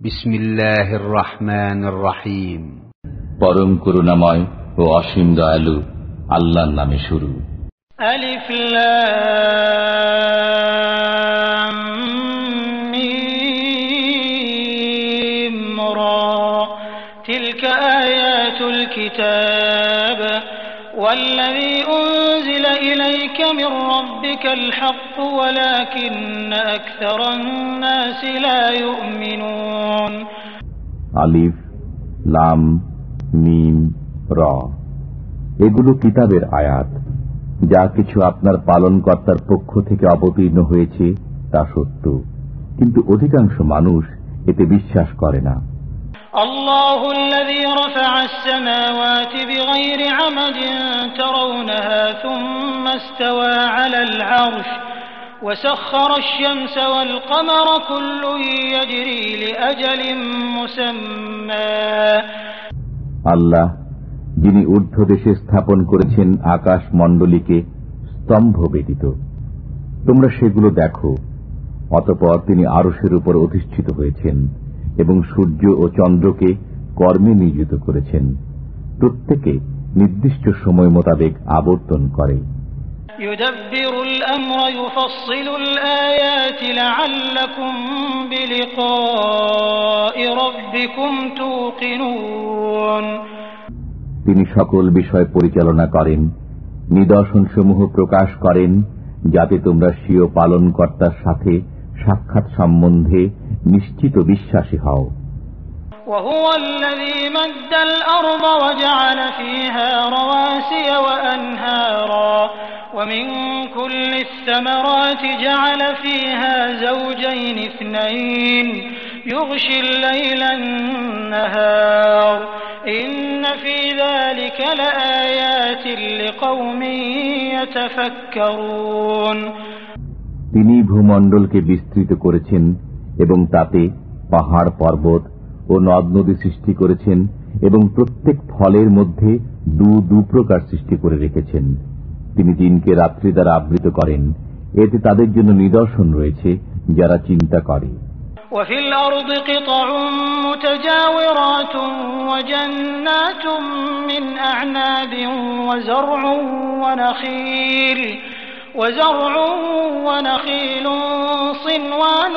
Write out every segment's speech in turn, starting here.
بسم الله الرحمن الرحيم পরম করুণাময় ও অসীম দয়ালু আল্লাহর নামে শুরু ألف لام ميم را تلك آيات الكتاب والذي أنزل إليك من ربك الحق ولكن أكثر الناس لا يؤمنون আলিফ লাম মিম র এগুলো কিতাবের আয়াত যা কিছু আপনার পালনকর্তার পক্ষ থেকে অবতীর্ণ হয়েছে তা সত্য কিন্তু অধিকাংশ মানুষ এতে বিশ্বাস করে না الله الذي رفع السماوات بغير عمد ترونها ثم استوى على العرش وسخر الشمس والقمر كل يجري لأجل مسمى আল্লাহ যিনি ঊর্ধ্ব দেশে স্থাপন করেছেন আকাশ মণ্ডলীকে স্তম্ভ ব্যতীত তোমরা সেগুলো দেখো অতপর তিনি আরসের উপর অধিষ্ঠিত হয়েছেন এবং সূর্য ও চন্দ্রকে কর্মে নিয়োজিত করেছেন। প্রত্যেকে নির্দিষ্ট সময় মোতাবেক আবর্তন করে। তিনি সকল বিষয় পরিচালনা করেন নিদর্শন সমূহ প্রকাশ করেন যাতে তোমরা স্বীয় পালনকর্তার সাথে সাক্ষাৎ সম্বন্ধে নিশ্চিত বিশ্বাসী হও وهو الذي مد الأرض وجعل فيها رواسي وأنهارا ومن كل الثمرات جعل فيها زوجين اثنين يغشي الليل النهار إن في ذلك لآيات لقوم يتفكرون তিনি ভূমণ্ডলকে বিস্তৃত করেছেন এবং তাতে পাহাড় পর্বত ও নদ নদী সৃষ্টি করেছেন এবং প্রত্যেক ফলের মধ্যে দু দু প্রকার সৃষ্টি করে রেখেছেন তিনি দিনকে রাত্রি দ্বারা আবৃত করেন এতে তাদের জন্য নিদর্শন রয়েছে যারা চিন্তা করে وفي الأرض قطع متجاورات وجنات من أعناب وزرع ونخيل وزرع ونخيل صنوان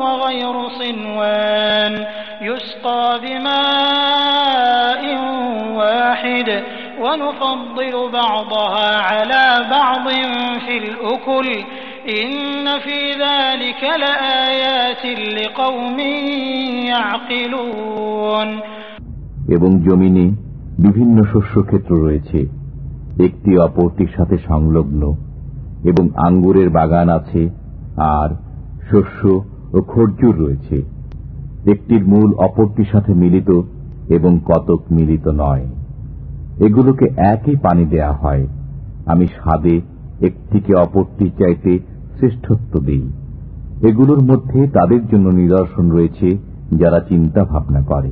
وغير صنوان يسقى بماء واحد ونفضل بعضها على بعض في الأكل إن في ذلك لآيات لقوم يعقلون এবং জমিনে বিভিন্ন শস্যক্ষেত্র রয়েছে একটি অপরটির সাথে সংলগ্ন এবং আঙ্গুরের বাগান আছে, আর শস্য ও খরচুর রয়েছে। একটির মূল অপরটির সাথে মিলিত এবং কতক মিলিত নয়। এগুলোকে একই পানি দেয়া হয়। আমি স্বাদে একটিকে অপরটি চাইতে শ্রেষ্ঠত্ব দিই। এগুলোর মধ্যে তাদের জন্য নিদর্শন রয়েছে যারা চিন্তা ভাবনা করে।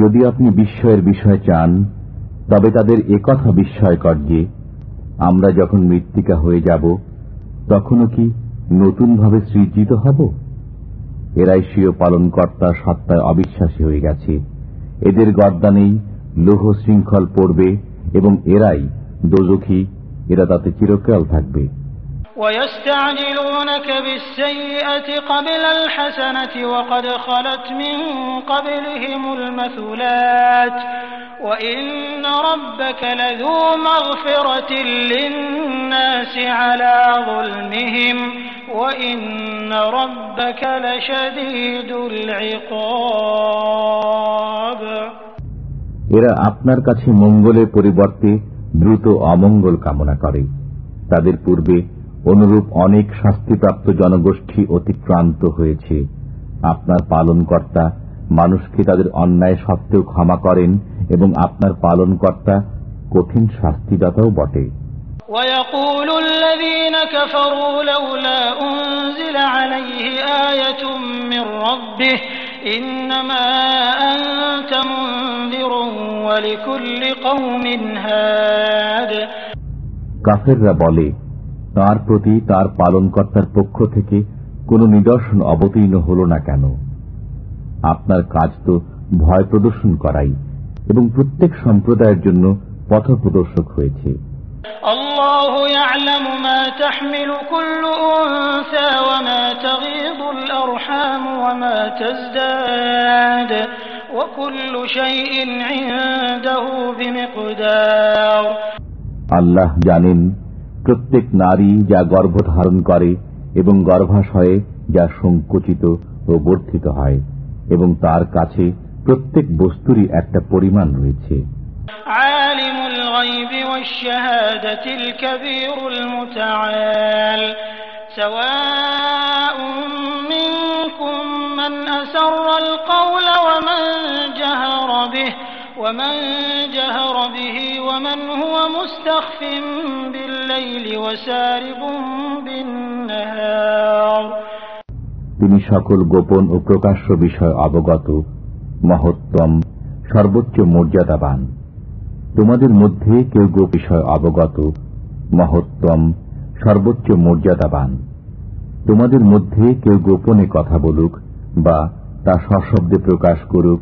যদি আপনি বিস্ময়ের বিষয় চান, তবে তাদের একথা বিস্ময়কর যে, আমরা যখন মৃত্তিকা হয়ে যাব, তখনও কি নতুনভাবে সৃজিত হব? এরাই স্বীয় পালনকর্তার সত্তায় অবিশ্বাসী হয়ে গেছে। এদের গর্দানেই লৌহ শৃঙ্খল পড়বে, এবং এরাই দোজখী, এরা তাতে চিরকাল থাকবে। ويستعجلونك بالسيئة قبل الحسنة وقد خلت من قبلهم المثلات وإن ربك لذو مغفرة للناس على ظلمهم وإن ربك لشديد العقاب এরা আপনার কাছে মঙ্গলের পরিবর্তে দ্রুত অমঙ্গল কামনা করে তাদের পূর্বে অনুরূপ অনেক শাস্তিপ্রাপ্ত জনগোষ্ঠী অতিক্রান্ত হয়েছে আপনার পালনকর্তা মানুষকে তাদের অন্যায় সত্ত্বেও ক্ষমা করেন এবং আপনার পালনকর্তা কঠিন শাস্তিদাতাও বটে ويقول الذين كفروا لولا أنزل عليه آية من ربه إنما أنت منذر ولكل قوم هاد কাফেররা বলে তার প্রতি তার পালনকর্তার পক্ষ থেকে কোন নিদর্শন অবতীর্ণ হল না কেন? আপনার কাজ তো ভয় প্রদর্শন করাই এবং প্রত্যেক সম্প্রদায়ের জন্য পথ প্রদর্শক হয়েছে আল্লাহ জানেন প্রত্যেক নারী যা গর্ভ ধারণ করে এবং গর্ভাশয়ে যা সংকুচিত ও বর্ধিত হয় এবং তার কাছে প্রত্যেক বস্তুরই একটা পরিমাণ রয়েছে عالم الغيب والشهادة الكبير المتعال سواء منكم من أسر القول ومن جهر به ومن جهر به ومن هو مستخف بالليل وسارب بالنهار তিনি সকল গোপন ও প্রকাশ্য বিষয় অবগত মহত্তম সর্বোচ্চ মর্যাদাবান তোমাদের মধ্যে কেউ গো বিষয় অবগত মহত্তম সর্বোচ্চ মর্যাদাবান তোমাদের মধ্যে কেউ গোপনে কথা বলুক বা তা সশব্দে প্রকাশ করুক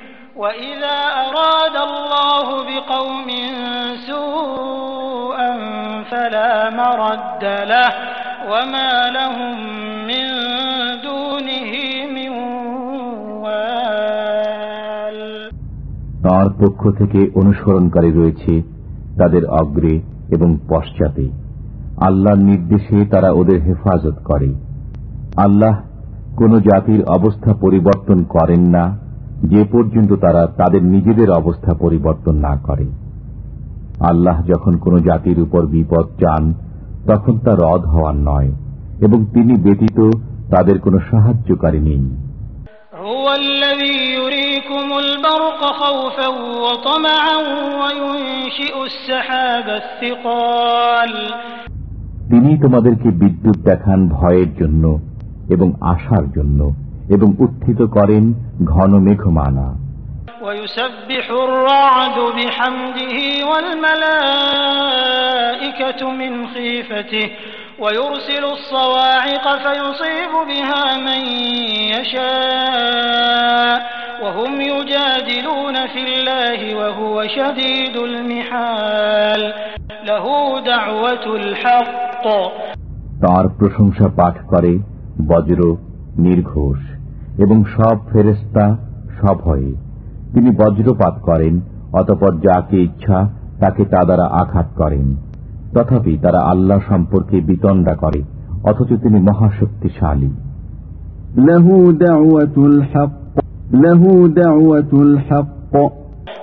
وإذا أراد الله بقوم سوءا فلا مرد له وما لهم من دونه من وال তাঁর পক্ষ থেকে অনুসরণকারী রয়েছে তাদের অগ্রে এবং পশ্চাতে আল্লাহর নির্দেশে তারা ওদের হেফাজত করে আল্লাহ কোন জাতির অবস্থা পরিবর্তন করেন না যে পর্যন্ত তারা তাদের নিজেদের অবস্থা পরিবর্তন না করে। আল্লাহ যখন কোন জাতির উপর বিপদ চান তখন তা রদ হওয়ার নয় এবং তিনি ব্যতীত তাদের কোন সাহায্যকারী নেই। তিনি তোমাদেরকে বিদ্যুৎ দেখান ভয়ের জন্য এবং আশার জন্য। এবং উত্থিত করেন ঘন মেঘমানা ويسبح الرعد بحمده والملائكة من خيفته ويرسل الصواعق فيصيب بها من يشاء وهم يجادلون في الله وهو شديد المحال له دعوة الحق তার প্রশংসা পাঠ করে বজ্র নির্ঘোষ এবং সব ফেরেস্তা সভয়ে তিনি বজ্রপাত করেন অতপর যাকে ইচ্ছা তাকে তা দ্বারা আঘাত করেন তথাপি তারা আল্লাহ সম্পর্কে বিতণ্ডা করে অথচ তিনি মহাশক্তিশালী له دعوة الحق له دعوة الحق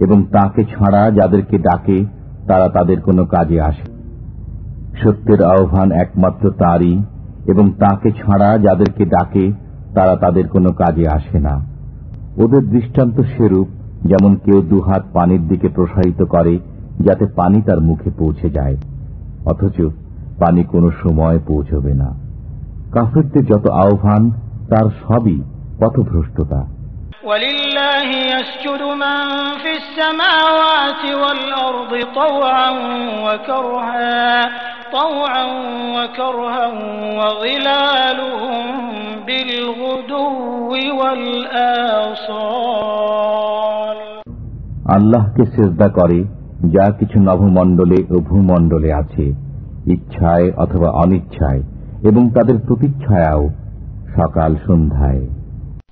এবং তাকে ছাড়া যাদেরকে ডাকে, তারা তাদের কোনো কাজে আসে। সত্যের আহ্বান একমাত্র তারই, এবং তাকে ছাড়া যাদেরকে ডাকে, তারা তাদের কোনো কাজে আসে না। ওদের দৃষ্টান্ত সেরূপ, যেমন কেউ দুহাত পানির দিকে প্রসারিত করে, যাতে পানি তার মুখে পৌঁছে যায়। অথচ পানি কোনো সময় পৌঁছবে না। কাফেরদের যত আহ্বান, তার সবই পথভ্রষ্টতা। ولله يسجد من في السماوات والأرض طوعا وكرها طوعا وكرها وظلالهم بالغدو والآصال আল্লাহকে সেজদা করে যা কিছু নভমণ্ডলে ও ভূমণ্ডলে আছে ইচ্ছায় অথবা অনিচ্ছায় এবং তাদের প্রতিচ্ছায়াও সকাল সন্ধ্যায়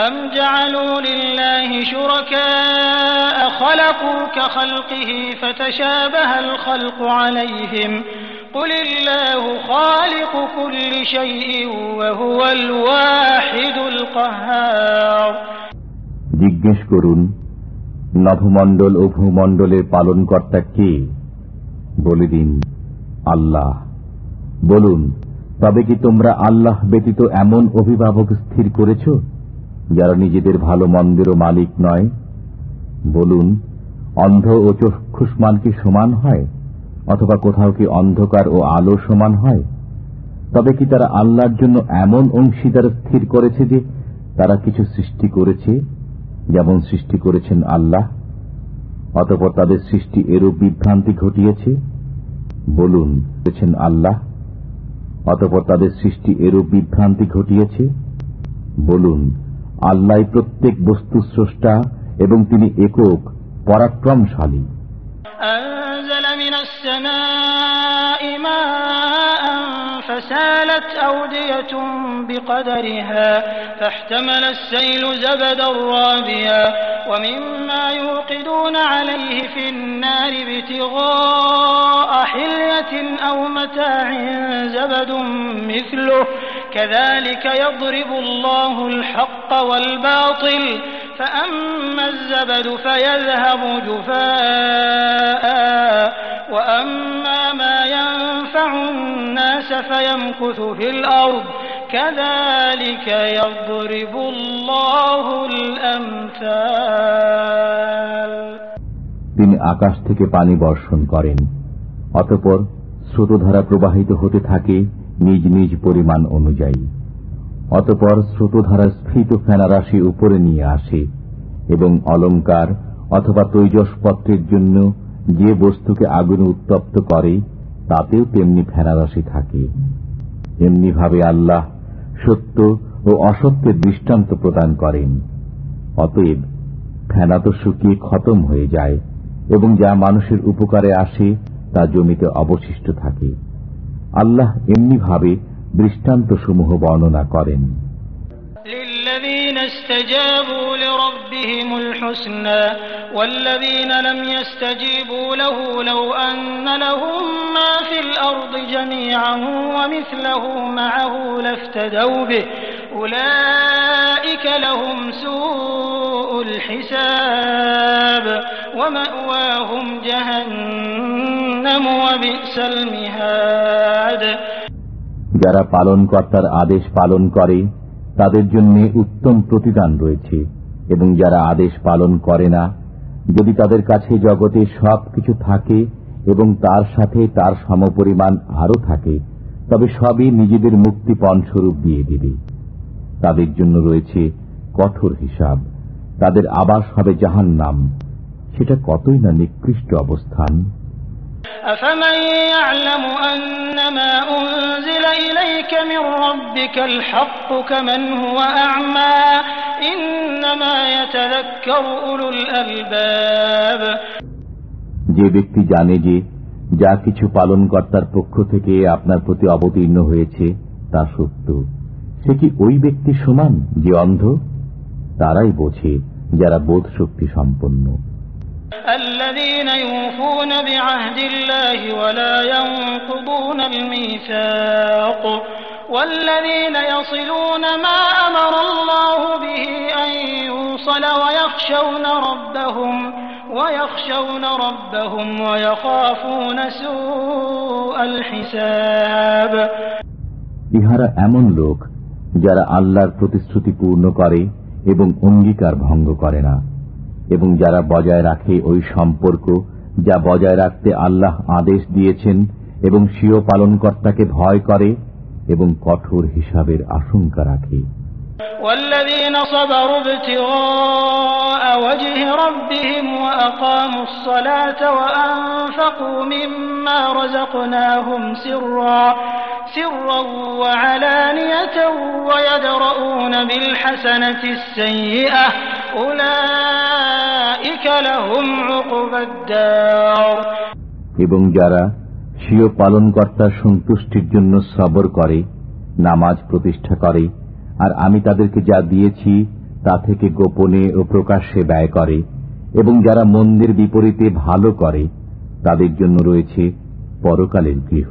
أم جعلوا لله شركاء خلقوا كخلقه فتشابه الخلق عليهم قل الله خالق كل شيء وهو الواحد القهار জিজ্ঞেস করুন নভমণ্ডল ও ভূমণ্ডলের পালনকর্তা কে বলে দিন আল্লাহ বলুন তবে কি তোমরা আল্লাহ ব্যতীত এমন অভিভাবক স্থির করেছ যারা নিজেদের ভালো মন্দেরও মালিক নয়, বলুন, অন্ধ ও চক্ষুষ্মান কি সমান হয়, অথবা কোথাও কি অন্ধকার ও আলো সমান হয়? তবে কি তারা আল্লাহর জন্য এমন অংশীদার স্থির করেছে যে তারা কিছু সৃষ্টি করেছে, যেমন সৃষ্টি করেছেন আল্লাহ? অতপর তাদের সৃষ্টি এরূপ বিভ্রান্তি ঘটিয়েছে? বলুন, করেছেন আল্লাহ? অতপর তাদের সৃষ্টি এরূপ বিভ্রান্তি ঘটিয়েছে? বলুন আল্লাহ প্রত্যেক বস্তু স্রষ্টা এবং তিনি একক পরাক্রমশালী أنزل من السماء ماء فسالت أودية بقدرها فاحتمل السيل زبدا رابيا ومما يوقدون عليه في النار ابتغاء حلية أو متاع زبد مثله كذلك يضرب الله الحق والباطل فأما الزبد فيذهب جفاء وأما ما ينفع الناس فيمكث في الأرض كذلك يضرب الله الأمثال তিনি আকাশ থেকে পানি বর্ষণ করেন অতপর স্রোতধারা প্রবাহিত হতে থাকে নিজ নিজ পরিমাণ অনুযায়ী। অতপর স্রোতধারা স্ফীত ফেনারাশি উপরে নিয়ে আসে এবং অলঙ্কার অথবা তৈজসপত্রের জন্য যে বস্তুকে আগুনে উত্তপ্ত করে, তাতেও তেমনি ফেনারাশি থাকে। এমনিভাবে আল্লাহ সত্য ও অসত্যের দৃষ্টান্ত প্রদান করেন। অতএব ফেনা তো শুকিয়ে খতম হয়ে যায় এবং যা মানুষের উপকারে আসে, তা জমিতে অবশিষ্ট থাকে। আল্লাহ এমনিভাবে দৃষ্টান্তসমূহ বর্ণনা করেন للذين استجابوا لربهم الحسنى والذين لم يستجيبوا له لو أن لهم ما في الأرض جميعا ومثله معه لافتدوا به أولئك لهم سوء الحساب ومأواهم جهنم وبئس المهاد যারা পালনকর্তার আদেশ পালন করে তাদের জন্য উত্তম প্রতিদান রয়েছে এবং যারা আদেশ পালন করে না যদি তাদের কাছে জগতে সব কিছু থাকে এবং তার সাথে তার সমপরিমাণ আরও থাকে তবে সবই নিজেদের মুক্তিপণ স্বরূপ দিয়ে দিবে তাদের জন্য রয়েছে কঠোর হিসাব তাদের আবাস হবে জাহান নাম সেটা কতই না নিকৃষ্ট অবস্থান أفمن يعلم أنما أنزل إليك من ربك الحق كمن هو أعمى إنما يتذكر أولو الألباب যে ব্যক্তি জানে যে যা কিছু পালনকর্তার পক্ষ থেকে আপনার প্রতি অবতীর্ণ হয়েছে তা সত্য সে কি ওই ব্যক্তি সমান যে অন্ধ তারাই বোঝে যারা বোধ শক্তি সম্পন্ন الذين يوفون بعهد الله ولا ينقضون الميثاق والذين يصلون ما أمر الله به أن يوصل ويخشون ربهم ويخشون ربهم ويخافون سوء الحساب ইহারা এমন লোক যারা আল্লাহর প্রতিশ্রুতি পূর্ণ করে এবং অঙ্গীকার ভঙ্গ করে না এবং যারা বজায় রাখে ওই সম্পর্ক যা বজায় রাখতে আল্লাহ আদেশ দিয়েছেন এবং স্বীয় পালনকর্তাকে ভয় করে এবং কঠোর হিসাবের আশঙ্কা রাখে والذين صبروا ابتغاء وجه ربهم وأقاموا الصلاة وأنفقوا مما رزقناهم سرا سرا وعلانية ويدرؤون بالحسنة السيئة أولئك لهم عقبى الدار এবং যারা স্বীয় পালনকর্তার সন্তুষ্টির জন্য সবর করে নামাজ প্রতিষ্ঠা করে আর আমি তাদেরকে যা দিয়েছি তা থেকে গোপনে ও প্রকাশ্যে ব্যয় করে এবং যারা মন্দির বিপরীতে ভালো করে তাদের জন্য রয়েছে পরকালের গৃহ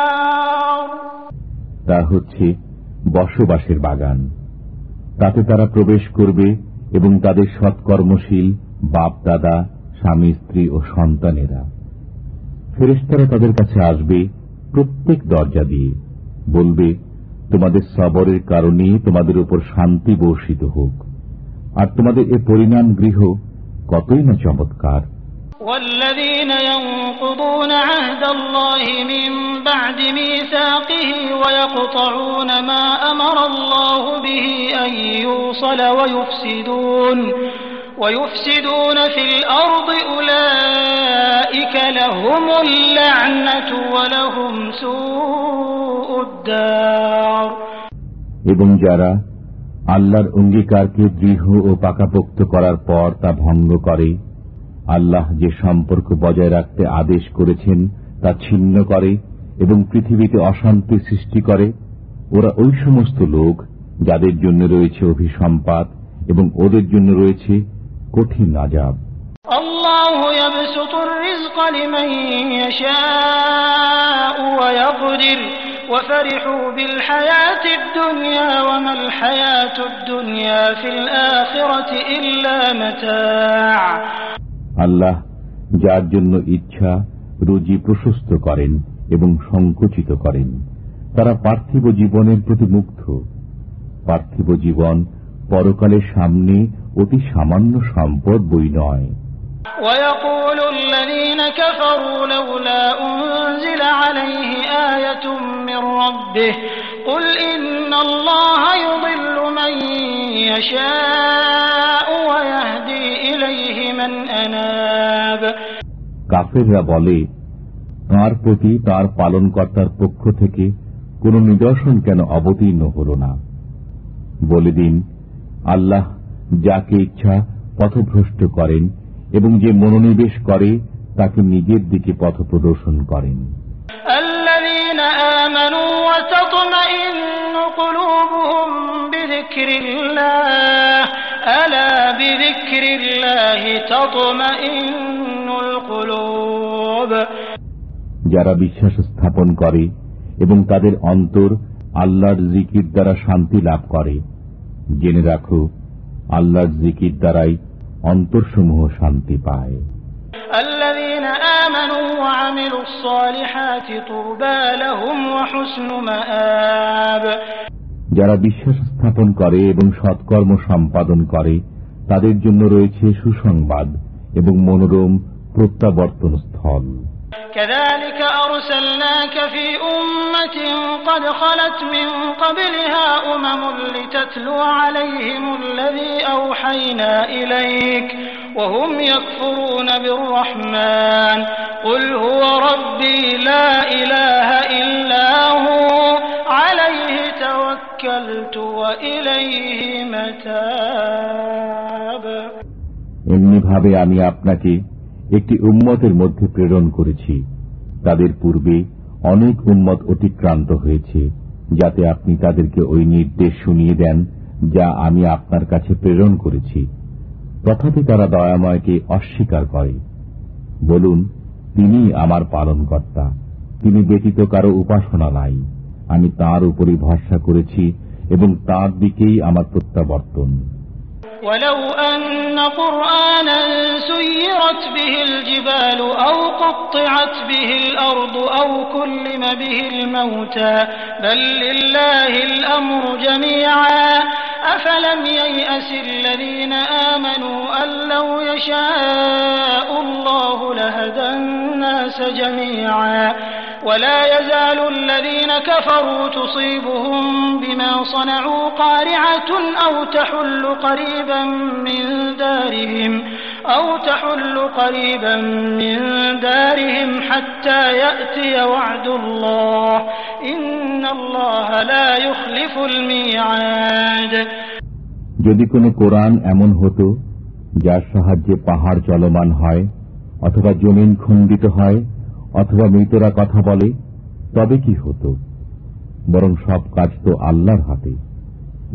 হচ্ছে বসবাসের বাগান। তাতে তারা প্রবেশ করবে এবং তাদের সৎকর্মশীল বাপ দাদা, স্বামী, স্ত্রী ও সন্তানেরা। ফেরেস্তারা তাদের কাছে আসবে প্রত্যেক দরজা দিয়ে। বলবে, তোমাদের সবরের কারণে তোমাদের উপর শান্তি বর্ষিত হোক। আর তোমাদের এ পরিণাম গৃহ কতই না চমৎকার। والذين ينقضون عهد الله من بعد ميثاقه ويقطعون ما أمر الله به أن يوصل ويفسدون ويفسدون في الأرض أولئك لهم اللعنة ولهم سوء الدار এবং যারা আল্লাহর অঙ্গীকারকে দৃঢ় ও পাকাপোক্ত করার পর তা ভঙ্গ করে আল্লাহ যে সম্পর্ক বজায় রাখতে আদেশ করেছেন তা ছিন্ন করে এবং পৃথিবীতে অশান্তি সৃষ্টি করে ওরা ওই সমস্ত লোক যাদের জন্য রয়েছে অভিসম্পাত এবং ওদের জন্য রয়েছে কঠিন আজাব الله يبسط الرزق لمن يشاء ويقدر وفرحوا بالحياة الدنيا وما الحياة الدنيا في الآخرة إلا متاع আল্লাহ যার জন্য ইচ্ছা রুজি প্রশস্ত করেন এবং সংকুচিত করেন তারা পার্থিব জীবনের প্রতি মুগ্ধ পার্থিব জীবন পরকালের সামনে অতি সামান্য সম্পদ বই নয় ويقول الذين كفروا لولا أنزل عليه آية من ربه قل إن الله يضل من يشاء ويهدي إليه من أناب কাফেররা বলে তাঁর প্রতি তার পালনকর্তার পক্ষ থেকে কোন নিদর্শন কেন অবতীর্ণ হল না বলে দিন আল্লাহ যাকে ইচ্ছা পথভ্রষ্ট করেন এবং যে মনোনিবেশ করে তাকে নিজের দিকে পথ প্রদর্শন করেন الذين آمنوا وتطمئن قلوبهم بذكر الله যারা বিশ্বাস স্থাপন করে এবং তাদের অন্তর আল্লাহর জিকির দ্বারা শান্তি লাভ করে। জেনে রাখো আল্লাহর জিকির দ্বারাই অন্তরসমূহ শান্তি পায়। الذين آمنوا وعملوا الصالحات طوبى لهم وحسن مآب যারা বিশ্বাস স্থাপন করে এবং সৎকর্ম সম্পাদন করে তাদের জন্য রয়েছে সুসংবাদ এবং মনোরম প্রত্যাবর্তন স্থল كذلك أرسلناك في أمة قد خلت من قبلها أمم لتتلو عليهم الذي أوحينا إليك وهم يكفرون بالرحمن قل هو ربي لا إله إلا هو عليه এমনিভাবে আমি আপনাকে একটি উম্মতের মধ্যে প্রেরণ করেছি। তাদের পূর্বে অনেক উম্মত অতিক্রান্ত হয়েছে, যাতে আপনি তাদেরকে ওই নির্দেশ শুনিয়ে দেন যা আমি আপনার কাছে প্রেরণ করেছি। তথাপি তারা দয়াময়কে অস্বীকার করে। বলুন তিনি আমার পালন কর্তা তিনি ব্যতীত কারও উপাসনা নাই। আমি তার উপরই ভরসা করেছি এবং তার দিকেই আমার প্রত্যাবর্তন ولو أن قرآنا سيرت به الجبال أو قطعت به الأرض أو كلم به الموتى بل لله الأمر جميعا أفلم ييأس الذين آمنوا أن لو يشاء الله لهدى الناس جميعا ولا يزال الذين كفروا تصيبهم بما صنعوا قارعة أو تحل قريبا من دارهم أو تحل قريبا من دارهم حتى يأتي وعد الله إن الله لا يخلف الميعاد যদি কোনো কোরআন এমন হতো যার সাহায্যে পাহাড় চলমান হয় অথবা জমিন খণ্ডিত হয় অথবা মৃতরা কথা বলে, তবে কি হতো? বরং সব কাজ তো আল্লাহর হাতে।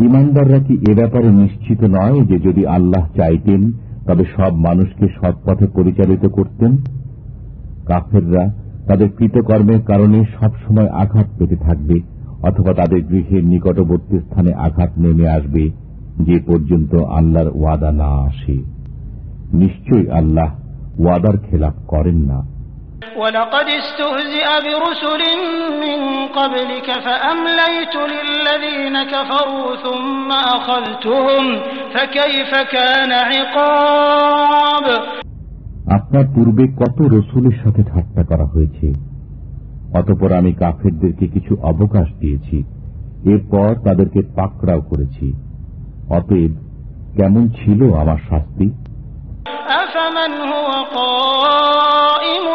ইমানদাররা কি এ ব্যাপারে নিশ্চিত নয় যে যদি আল্লাহ চাইতেন, তবে সব মানুষকে সৎ পথে পরিচালিত করতেন? কাফেররা তাদের কৃতকর্মের কারণে সবসময় আঘাত পেতে থাকবে, অথবা তাদের গৃহের নিকটবর্তী স্থানে আঘাত নেমে আসবে, যে পর্যন্ত আল্লাহর ওয়াদা না আসে। নিশ্চয়ই আল্লাহ ওয়াদার খেলাপ করেন না। ولقد استهزئ برسل من قبلك فأمليت للذين كفروا ثم أخذتهم فكيف كان عقاب আপনার পূর্বে কত রসুলের সাথে ঠাট্টা করা হয়েছে অতপর আমি কাফেরদেরকে কিছু অবকাশ দিয়েছি এরপর তাদেরকে পাকড়াও করেছি অতএব কেমন ছিল আমার শাস্তি أفمن هو قائم على كل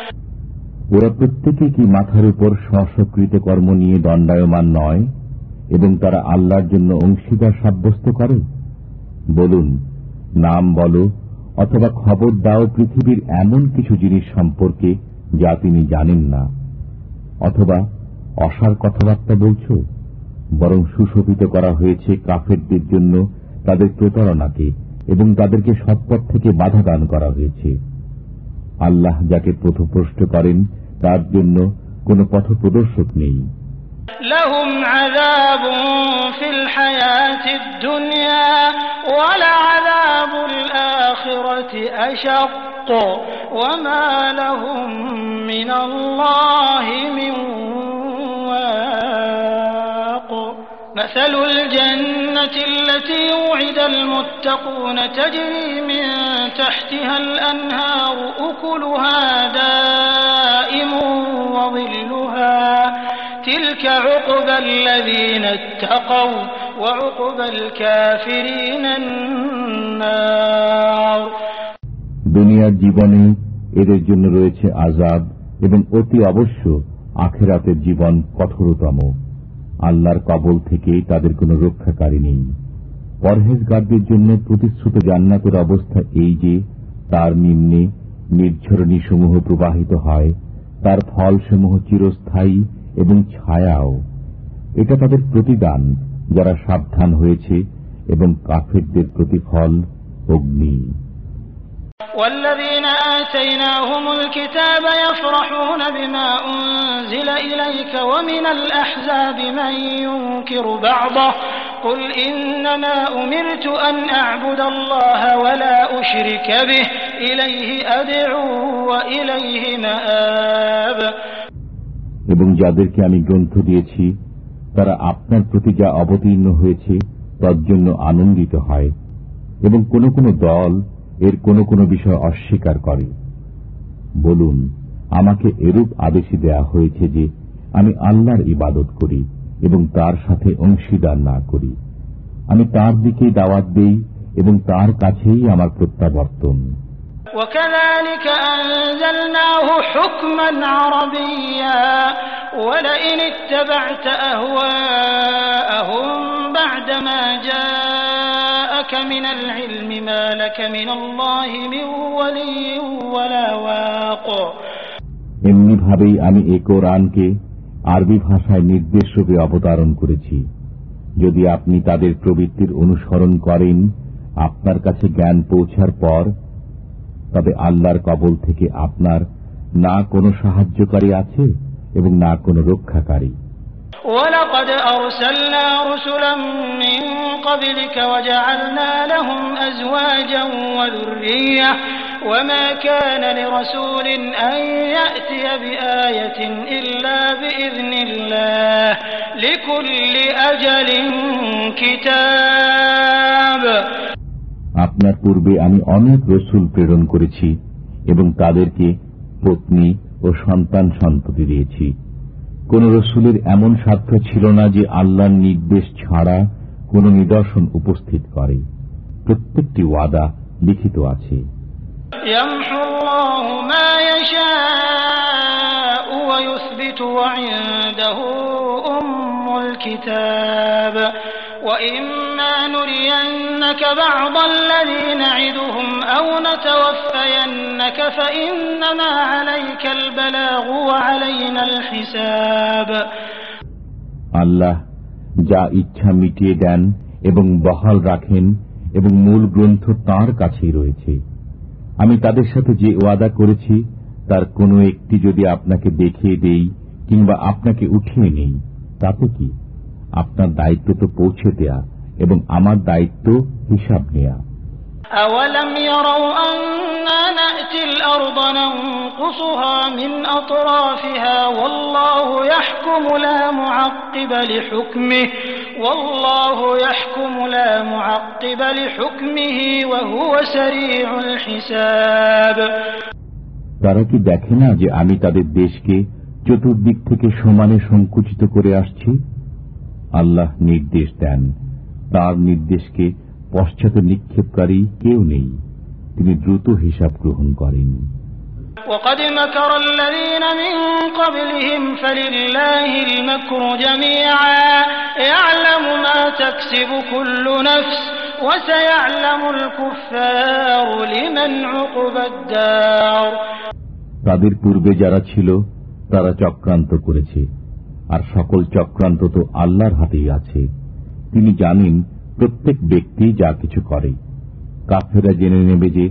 ওরা প্রত্যেকে কি মাথার উপর স্বস্বকৃত কর্ম নিয়ে দণ্ডায়মান নয়, এবং তারা আল্লাহর জন্য অংশীদার সাব্যস্ত করে? বলুন, নাম বলো, অথবা খবর দাও পৃথিবীর এমন কিছু জিনিস সম্পর্কে যা তিনি জানেন না। অথবা অসার কথাবার্তা বলছ? বরং সুশোভিত করা হয়েছে কাফেরদের জন্য তাদের প্রতারণাকে এবং তাদেরকে সৎপথ থেকে বাধা দান করা হয়েছে। আল্লাহ যাকে পথপ্রষ্ট করেন তার জন্য কোনো পথ প্রদর্শক নেই لهم عذاب في الحياة الدنيا ولعذاب الآخرة أشق وما لهم من الله من مثل الجنة التي وعد المتقون تجري من تحتها الأنهار أكلها دائم وظلها تلك عقبى الذين اتقوا وعقبى الكافرين النار দুনিয়ার জীবনে এদের জন্য রয়েছে আজাব এবং অতি অবশ্য আখেরাতের জীবন কঠোরতম আল্লাহর কবল থেকে তাদের কোনো রক্ষাকারী নেই পরহেজগারদের জন্য প্রতিশ্রুত জান্নাতের অবস্থা এই যে তার নিম্নে নির্ঝরণী সমূহ প্রবাহিত হয় তার ফলসমূহ চিরস্থায়ী এবং ছায়াও এটা তাদের প্রতিদান যারা সাবধান হয়েছে এবং কাফেরদের প্রতিফল অগ্নি والذين آتيناهم الكتاب يفرحون بما أنزل إليك ومن الأحزاب من ينكر بعضه قل إنما أمرت أن أعبد الله ولا أشرك به إليه أدعو وإليه مآب এবং যাদেরকে আমি গ্রন্থ দিয়েছি তারা আপনার প্রতি যা অবতীর্ণ হয়েছে তার জন্য আনন্দিত হয় এবং কোন কোন দল এর কোন কোন বিষয় অস্বীকার করে বলুন আমাকে এরূপ আদেশই দেয়া হয়েছে যে আমি আল্লাহর ইবাদত করি এবং তার সাথে অংশীদার না করি আমি তার দিকেই দাওয়াত দেই এবং তার কাছেই আমার প্রত্যাবর্তন وكذلك أنزلناه حكما عربيا ولئن اتبعت أهواءهم بعدما جاءك এমনিভাবেই আমি এ কোরআনকে আরবি ভাষায় নির্দেশ রূপে অবতারণ করেছি। যদি আপনি তাদের প্রবৃত্তির অনুসরণ করেন, আপনার কাছে জ্ঞান পৌঁছার পর, তবে আল্লাহর কবল থেকে আপনার না কোনো সাহায্যকারী আছে এবং না কোনো রক্ষাকারী। ولقد أرسلنا رسلا من قبلك وجعلنا لهم أزواجا وذرية وما كان لرسول أن يأتي بآية إلا بإذن الله لكل أجل كتاب আপনার পূর্বে আমি অনেক রসুল প্রেরণ করেছি এবং তাদেরকে পত্নী ও সন্তান সন্ততি দিয়েছি কোন রসুলের এমন সাধ্য ছিল না যে আল্লাহর নির্দেশ ছাড়া কোন নিদর্শন উপস্থিত করে প্রত্যেকটি ওয়াদা লিখিত আছে يمحو الله ما يشاء ويثبت وعنده أم الكتاب وإما نرينك بعض الذي نعدهم أو نتوفينك فإنما عليك البلاغ وعلينا الحساب আল্লাহ যা ইচ্ছা মিটিয়ে দেন এবং বহাল রাখেন এবং মূল গ্রন্থ তার কাছেই রয়েছে আমি তাদের সাথে যে ওয়াদা করেছি তার কোনো একটি যদি আপনাকে দেখিয়ে দেই কিংবা আপনাকে উঠিয়ে নেই তাতে কি আপনার দায়িত্ব তো পৌঁছে দেয়া এবং আমার দায়িত্ব হিসাব নেয়া أولم يروا أنا نأتي الأرض ننقصها من أطرافها والله يحكم لا معقب لحكمه والله يحكم لا معقب لحكمه وهو سريع الحساب তারা কি দেখে না যে আমি তাদের দেশকে চতুর্দিক থেকে সমানে সংকুচিত করে আসছি আল্লাহ নির্দেশ দেন তার নির্দেশকে পশ্চাতে নিক্ষেপকারী কেউ নেই তিনি দ্রুত হিসাব গ্রহণ করেন وقد مكر الذين من قبلهم فلله المكر جميعا يعلم ما تكسب كل نفس وسيعلم الكفار لمن عقبى الدار তাদের পূর্বে যারা ছিল তারা চক্রান্ত করেছে আর সকল চক্রান্ত তো আল্লাহর হাতেই আছে তিনি জানেন প্রত্যেক ব্যক্তি যা কিছু করে কাফেরা জেনে নেবে যে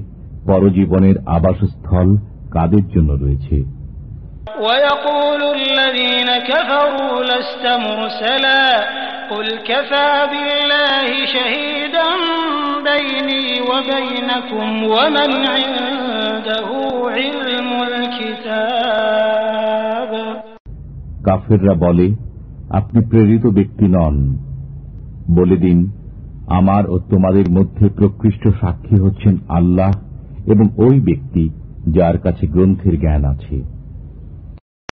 পরজীবনের আবাসস্থল কাদের জন্য রয়েছে ويقول الذين كفروا لست مرسلا قل كفى بالله شهيدا بيني وبينكم ومن عنده علم الكتاب কাফেররা বলে আপনি প্রেরিত ব্যক্তি নন বলে দিন, আমার ও তোমাদের মধ্যে প্রকৃষ্ট সাক্ষী হচ্ছেন আল্লাহ এবং ওই ব্যক্তি যার কাছে গ্রন্থের জ্ঞান আছে।